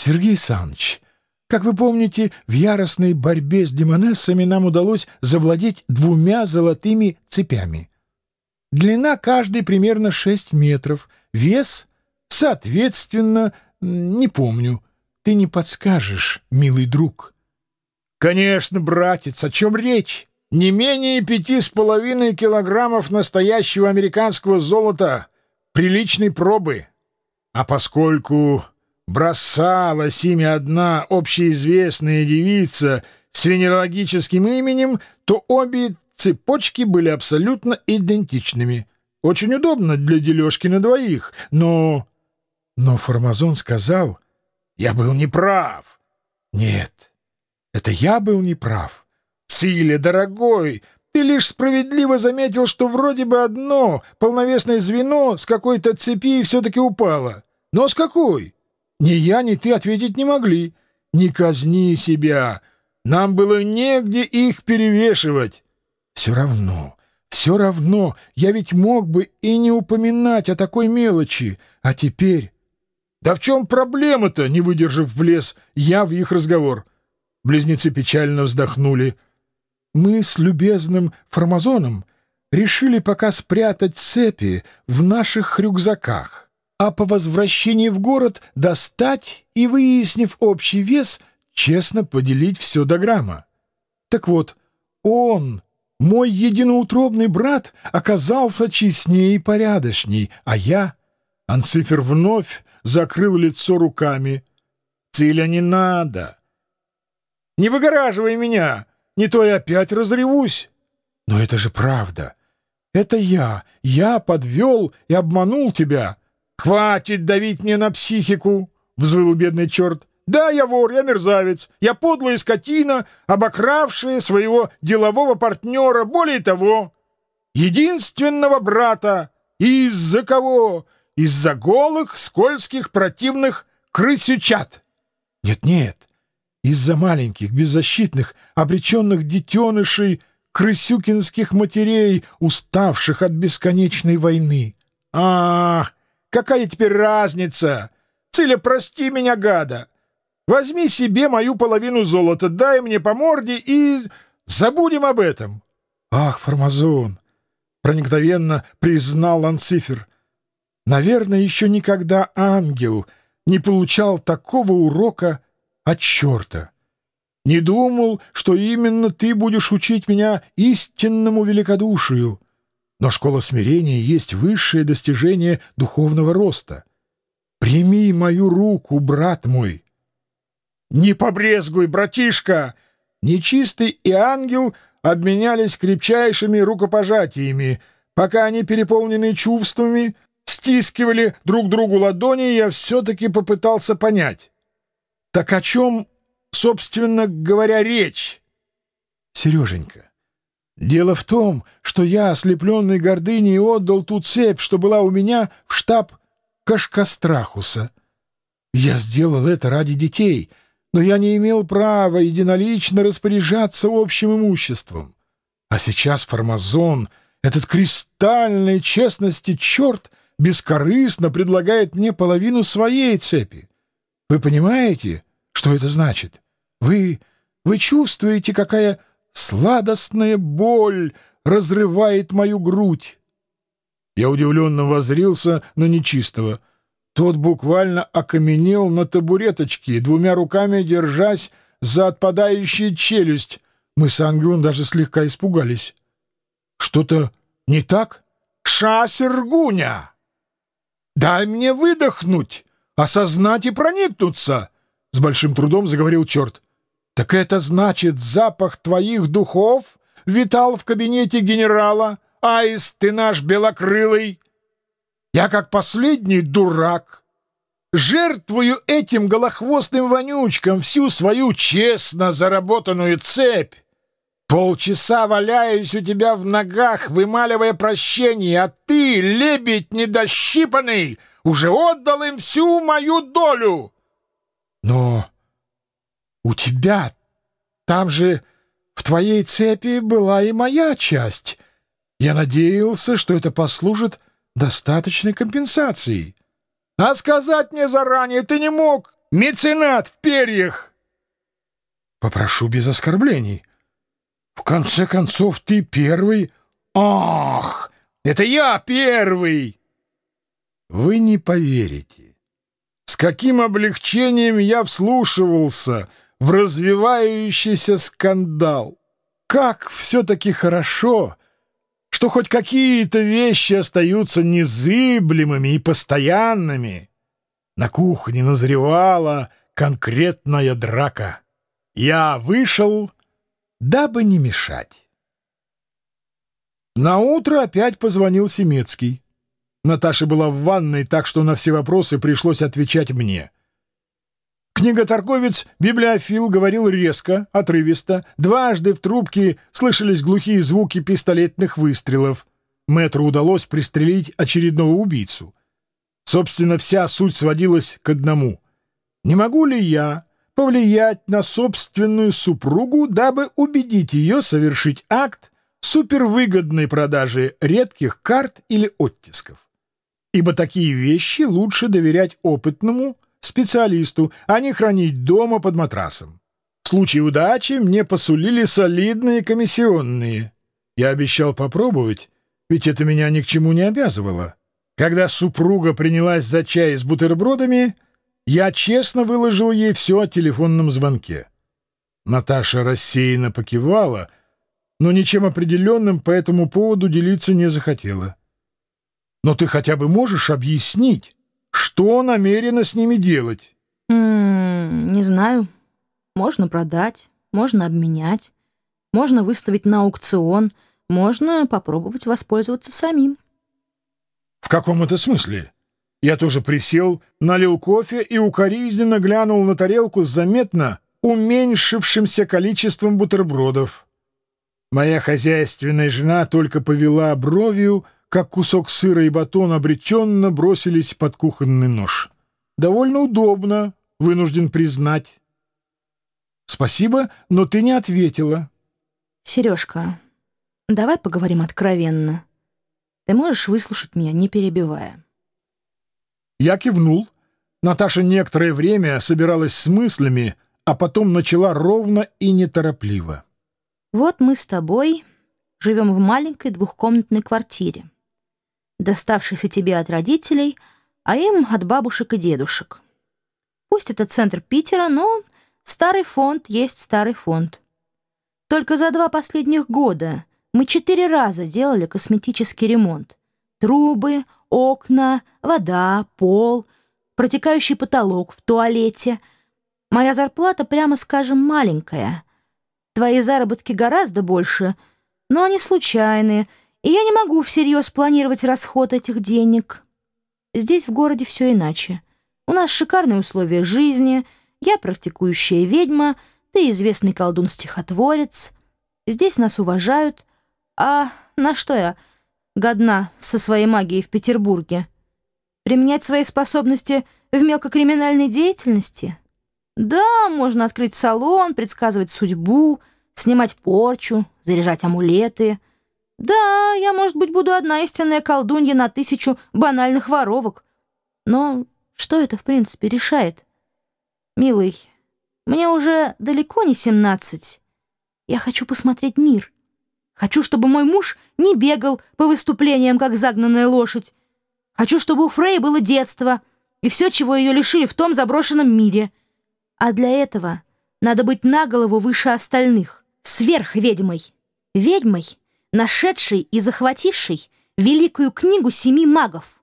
Сергей Саныч, как вы помните, в яростной борьбе с демонессами нам удалось завладеть двумя золотыми цепями. Длина каждой примерно 6 метров, вес, соответственно, не помню. Ты не подскажешь, милый друг. Конечно, братец, о чем речь? Не менее пяти с половиной килограммов настоящего американского золота приличной пробы. А поскольку бросалась ими одна общеизвестная девица с венерологическим именем, то обе цепочки были абсолютно идентичными. Очень удобно для дележки на двоих, но... Но Формазон сказал, я был неправ. Нет, это я был неправ. Циля, дорогой, ты лишь справедливо заметил, что вроде бы одно полновесное звено с какой-то цепи все-таки упало. Но с какой? Ни я, ни ты ответить не могли. Не казни себя. Нам было негде их перевешивать. Все равно, все равно, я ведь мог бы и не упоминать о такой мелочи. А теперь... Да в чем проблема-то, не выдержав в лес, я в их разговор. Близнецы печально вздохнули. Мы с любезным Формазоном решили пока спрятать цепи в наших рюкзаках а по возвращении в город достать и, выяснив общий вес, честно поделить все до грамма. Так вот, он, мой единоутробный брат, оказался честнее и порядочней, а я... Анцифер вновь закрыл лицо руками. «Циля не надо! Не выгораживай меня, не то я опять разревусь!» «Но это же правда! Это я, я подвел и обманул тебя!» «Хватит давить мне на психику!» — взвыл бедный черт. «Да, я вор, я мерзавец, я подлая скотина, обокравшая своего делового партнера, более того, единственного брата. Из-за кого? Из-за голых, скользких, противных крысючат!» «Нет-нет, из-за маленьких, беззащитных, обреченных детенышей, крысюкинских матерей, уставших от бесконечной войны. Ах!» Какая теперь разница? Циля, прости меня, гада. Возьми себе мою половину золота, дай мне по морде и забудем об этом. Ах, Формазон! Проникновенно признал Анцифер. Наверное, еще никогда ангел не получал такого урока от черта. Не думал, что именно ты будешь учить меня истинному великодушию. Но школа смирения есть высшее достижение духовного роста. Прими мою руку, брат мой. Не побрезгуй, братишка! Нечистый и ангел обменялись крепчайшими рукопожатиями. Пока они, переполненные чувствами, стискивали друг другу ладони, я все-таки попытался понять. Так о чем, собственно говоря, речь? Сереженька, Дело в том, что я, ослепленный гордыней, отдал ту цепь, что была у меня в штаб Кашкастрахуса. Я сделал это ради детей, но я не имел права единолично распоряжаться общим имуществом. А сейчас Формазон, этот кристальной честности черт, бескорыстно предлагает мне половину своей цепи. Вы понимаете, что это значит? Вы, вы чувствуете, какая Сладостная боль разрывает мою грудь. Я удивленно возрился на нечистого. Тот буквально окаменел на табуреточке, двумя руками держась за отпадающую челюсть. Мы с ангелом даже слегка испугались. Что-то не так? Ша, Сергуня! Дай мне выдохнуть, осознать и проникнуться! С большим трудом заговорил черт. «Так это значит, запах твоих духов витал в кабинете генерала? Аист, ты наш белокрылый! Я как последний дурак!» жертвую этим голохвостым вонючкам всю свою честно заработанную цепь. Полчаса валяюсь у тебя в ногах, вымаливая прощение, а ты, лебедь недощипанный, уже отдал им всю мою долю. Но у тебя там же в твоей цепи была и моя часть. Я надеялся, что это послужит достаточной компенсацией. А сказать мне заранее ты не мог. Меценат в перьях!» «Попрошу без оскорблений. В конце концов, ты первый...» «Ах, это я первый!» Вы не поверите, с каким облегчением я вслушивался в развивающийся скандал. Как все-таки хорошо, что хоть какие-то вещи остаются незыблемыми и постоянными. На кухне назревала конкретная драка. Я вышел, дабы не мешать. На утро опять позвонил Семецкий. Наташа была в ванной, так что на все вопросы пришлось отвечать мне. Книготорговец-библиофил говорил резко, отрывисто. Дважды в трубке слышались глухие звуки пистолетных выстрелов. Мэтру удалось пристрелить очередного убийцу. Собственно, вся суть сводилась к одному. Не могу ли я повлиять на собственную супругу, дабы убедить ее совершить акт супервыгодной продажи редких карт или оттисков? ибо такие вещи лучше доверять опытному специалисту, а не хранить дома под матрасом. В случае удачи мне посулили солидные комиссионные. Я обещал попробовать, ведь это меня ни к чему не обязывало. Когда супруга принялась за чай с бутербродами, я честно выложил ей все о телефонном звонке. Наташа рассеянно покивала, но ничем определенным по этому поводу делиться не захотела. Но ты хотя бы можешь объяснить, что намерена с ними делать? М -м, не знаю. Можно продать, можно обменять, можно выставить на аукцион, можно попробовать воспользоваться самим. В каком это смысле? Я тоже присел, налил кофе и укоризненно глянул на тарелку с заметно уменьшившимся количеством бутербродов. Моя хозяйственная жена только повела бровью, как кусок сыра и батон обреченно бросились под кухонный нож. Довольно удобно, вынужден признать. Спасибо, но ты не ответила. Сережка, давай поговорим откровенно. Ты можешь выслушать меня, не перебивая? Я кивнул. Наташа некоторое время собиралась с мыслями, а потом начала ровно и неторопливо. Вот мы с тобой живем в маленькой двухкомнатной квартире доставшийся тебе от родителей, а им от бабушек и дедушек. Пусть это центр Питера, но старый фонд есть старый фонд. Только за два последних года мы четыре раза делали косметический ремонт. Трубы, окна, вода, пол, протекающий потолок в туалете. Моя зарплата, прямо скажем, маленькая. Твои заработки гораздо больше, но они случайные — и я не могу всерьез планировать расход этих денег. Здесь в городе все иначе. У нас шикарные условия жизни, я практикующая ведьма, ты известный колдун-стихотворец. Здесь нас уважают. А на что я годна со своей магией в Петербурге? Применять свои способности в мелкокриминальной деятельности? Да, можно открыть салон, предсказывать судьбу, снимать порчу, заряжать амулеты — да, я, может быть, буду одна истинная колдунья на тысячу банальных воровок. Но что это, в принципе, решает? Милый, мне уже далеко не семнадцать. Я хочу посмотреть мир. Хочу, чтобы мой муж не бегал по выступлениям, как загнанная лошадь. Хочу, чтобы у Фрей было детство и все, чего ее лишили в том заброшенном мире. А для этого надо быть на голову выше остальных, сверхведьмой. Ведьмой — нашедший и захвативший великую книгу семи магов.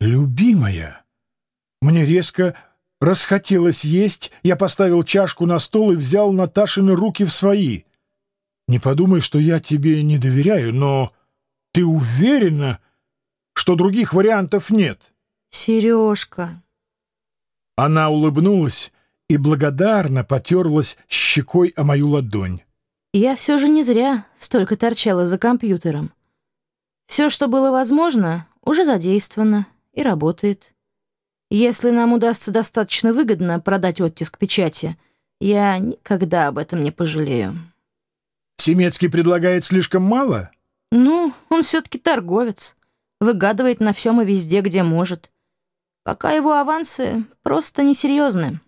«Любимая!» Мне резко расхотелось есть, я поставил чашку на стол и взял Наташины руки в свои. «Не подумай, что я тебе не доверяю, но ты уверена, что других вариантов нет?» «Сережка!» Она улыбнулась и благодарно потерлась щекой о мою ладонь. Я все же не зря столько торчала за компьютером. Все, что было возможно, уже задействовано и работает. Если нам удастся достаточно выгодно продать оттиск печати, я никогда об этом не пожалею. Семецкий предлагает слишком мало? Ну, он все-таки торговец. Выгадывает на всем и везде, где может. Пока его авансы просто несерьезны.